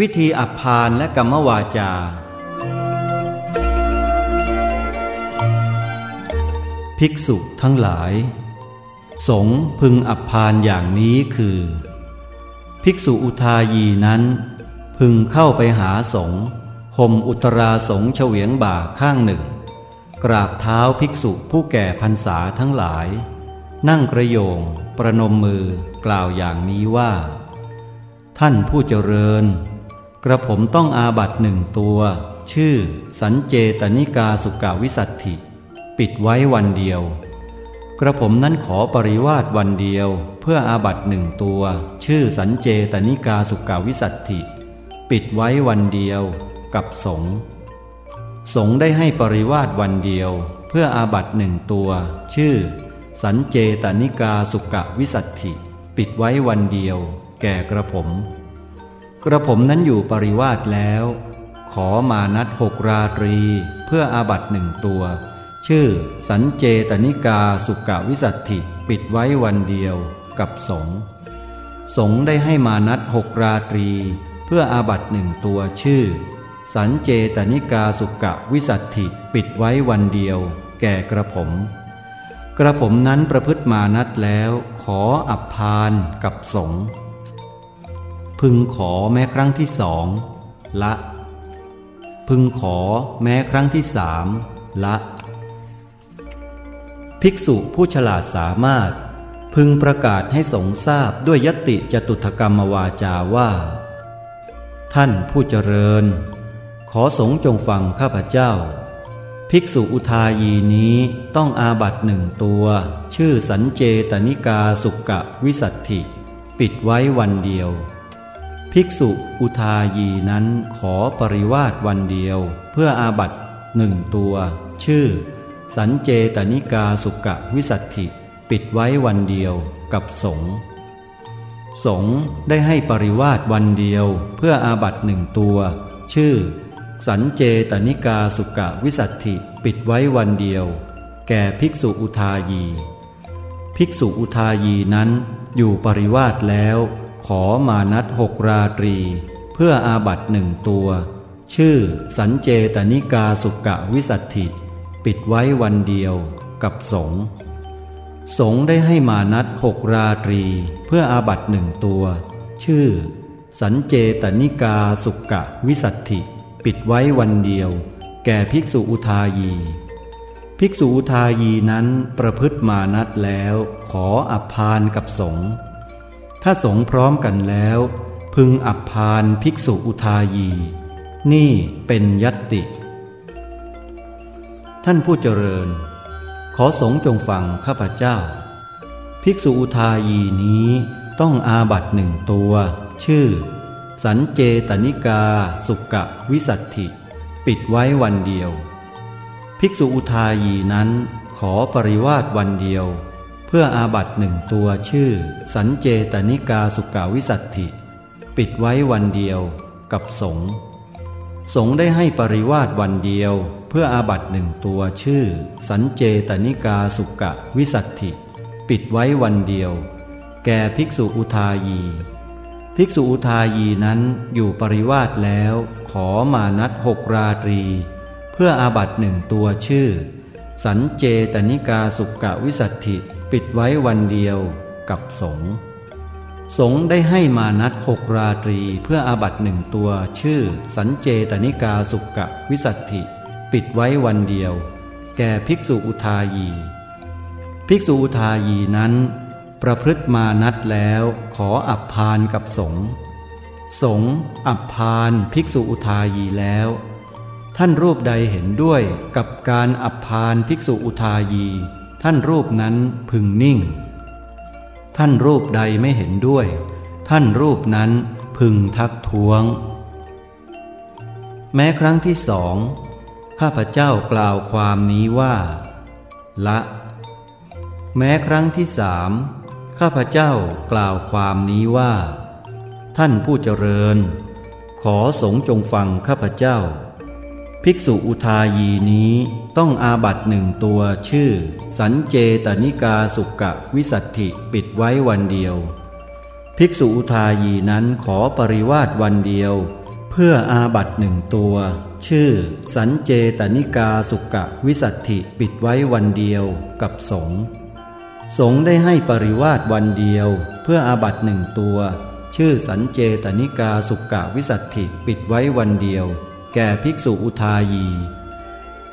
วิธีอับพานและกรรมวาจา ภิกษุทั้งหลาย สงพึงอับพานอย่างนี้คือ ภิกษุอุทายีนั้น พึงเข้าไปหาสงห่มอุตราสงเฉวียงบ่าข้างหนึ่ง กราบเท้าภิกษุผู้แก่พรรษาทั้งหลาย นั่งกระโยง ประนมมือกล่าวอย่างนี้ว่า ท่านผู้เจริญ กระผมต้องอาบัตหนึ่งตัว ชื่อ สันเจตนิกาสุกาวิสัตถิ ปิดไว้วันเดียว กระผมนั้นขอปริวาสวันเดียว เพื่ออาบัตหนึ่งตัว ชื่อสันเจตนิกาสุกาวิสัตถิ ปิดไว้วันเดียว กับสงสงได้ให้ปริวาสวันเดียว เพื่ออาบัตหนึ่งตัว ชื่อ สันเจตนิกาสุกะวิสัตถิ ปิดไว้วันเดียว แก่กระผม กระผมนั้นอยู่ปริวาสแล้ว ขอมานัดหกราตรี เพื่ออาบัตหนึ่งตัว ชื่อสันเจตนิกาสุกะวิสัตถิปิดไว้วันเดียวกับสงสงได้ให้มานัดหกราตรี เพื่ออาบัตหนึ่งตัวชื่อ สันเจตนิกาสุกะวิสัตถิปิดไว้วันเดียว แก่กระผม กระผมนั้นประพฤติมานัดแล้ว ขออับพานกับสง พึงขอแม้ครั้งที่สองละ พึงขอแม้ครั้งที่สามละ ภิกษุผู้ฉลาดสามารถ พึงประกาศให้สงทราบด้วยยติจตุถกรรมวาจาว่า ท่านผู้เจริญ ขอสงจงฟังข้าพเจ้า ภิกษุอุทายีนี้ต้องอาบัตหนึ่งตัว ชื่อสันเจตนิกาสุกะวิสัตถิ ปิดไว้วันเดียว ภิกษุอุทายีนั้นขอปริวาสวันเดียว เพื่ออาบัตหนึ่งตัว ชื่อ สันเจตนิกาสุกะวิสัตถิปิดไว้วันเดียวกับสงสงได้ให้ปริวาสวันเดียว เพื่ออาบัตหนึ่งตัว ชื่อ สันเจตนิกาสุกะวิสัตถิปิดไว้วันเดียว แก่ภิกษุอุทายี ภิกษุอุทายีนั้นอยู่ปริวาสแล้ว ขอมานัดหกราตรี เพื่ออาบัตหนึ่งตัว ชื่อสันเจตนิกาสุกะวิสัตถิปิดไว้วันเดียวกับสงสงได้ให้มานัดหกราตรี เพื่ออาบัตหนึ่งตัว ชื่อ สันเจตนิกาสุกะวิสัตถิปิดไว้วันเดียว แก่ภิกษุอุทายี ภิกษุอุทายีนั้นประพฤติมานัดแล้ว ขออับพานกับสงฆ์ ถ้าสงพร้อมกันแล้ว พึงอับพานภิกษุอุทายี นี่เป็นยัตติ ท่านผู้เจริญ ขอสงจงฟังข้าพเจ้า ภิกษุอุทายีนี้ต้องอาบัตหนึ่งตัว ชื่อ สันเจตนิกาสุกะวิสัตถิปิดไว้วันเดียว ภิกษุอุทายีนั้นขอปริวาสวันเดียว พื่ออาบัตหนึ่งตัวชื่อ สันเจตนิกาสุกาวิสัตถิ ปิดไว้วันเดียวกับสงสงได้ให้ปริวาสวันเดียว เพื่ออาบัตหนึ่งตัวชื่อ สันเจตนิกาสุกะวิสัตถิ ปิดไว้วันเดียว แก่ภิกษุอุทายี ภิกษุอุทายีนั้นอยู่ปริวาสแล้ว ขอมานัดหกราตรี เพื่ออาบัตหนึ่งตัวชื่อ สันเจตนิกาสุกะวิสัตถิ ปิดไว้วันเดียวกับสงสงได้ให้มานัดหกราตรีเพื่ออาบัตหนึ่งตัวชื่อ สันเจตนิกาสุกะวิสัตถิ ปิดไว้วันเดียว แก่ภิกษุอุทายี ภิกษุอุทายีนั้น ประพฤติมานัดแล้วขออับพานกับสงสงอับพานภิกษุอุทายีแล้ว ท่านรูปใดเห็นด้วยกับการอับพานภิกษุอุทายี ท่านรูปนั้นพึงนิ่ง ท่านรูปใดไม่เห็นด้วย ท่านรูปนั้นพึงทักท้วง แม้ครั้งที่สองข้าพเจ้ากล่าวความนี้ว่า ละ แม้ครั้งที่สามข้าพเจ้ากล่าวความนี้ว่า ท่านผู้เจริญ ขอสงจงฟังข้าพเจ้า ภิกษุอุทายีนี้ต้องอาบัตหนึ่งตัวชื่อ สันเจตนิกาสุกะวิสัตถิปิดไว้วันเดียว ภิกษุอุทายีนั้นขอปริวาสวันเดียว เพื่ออาบัตหนึ่งตัว ชื่อ สันเจตนิกาสุกะวิสัตถิปิดไว้วันเดียวกับสงสงได้ให้ปริวาสวันเดียว เพื่ออาบัตหนึ่งตัว ชื่อสันเจตนิกาสุกะวิสัตถิปิดไว้วันเดียว แก่ภิกษุอุทายี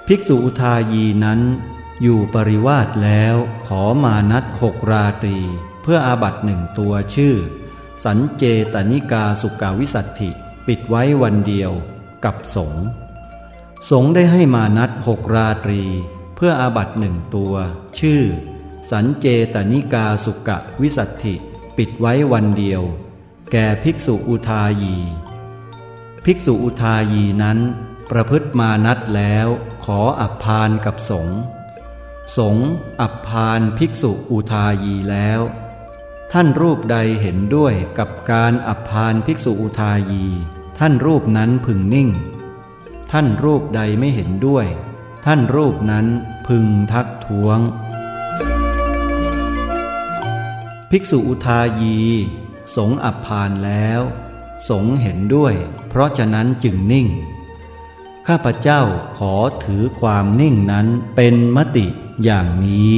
ภิกษุอุทายีนั้น อยู่ปริวาสแล้วขอมานัดหกราตรี เพื่ออาบัตหนึ่งตัวชื่อ สันเจตนิกาสุกาวิสัตถิ ปิดไว้วันเดียวกับสงฆ์สงฆ์ได้ให้มานัดหกราตรี เพื่ออาบัตหนึ่งตัว ชื่อ สันเจตนิกาสุกะวิสัตถิ ปิดไว้วันเดียว แก่ภิกษุอุทายี ภิกษุอุทายีนั้น ประพฤติมานัดแล้วขออับพานกับสงฆ์สงฆ์อับพานภิกษุอุทายีแล้ว ท่านรูปใดเห็นด้วยกับการอับพานภิกษุอุทายี ท่านรูปนั้นพึงนิ่ง ท่านรูปใดไม่เห็นด้วย ท่านรูปนั้นพึงทักท้วง ภิกษุอุทายี สงฆ์อับพานแล้ว สงเห็นด้วย เพราะฉะนั้นจึงนิ่ง ข้าพเจ้าขอถือความนิ่งนั้นเป็นมติอย่างนี้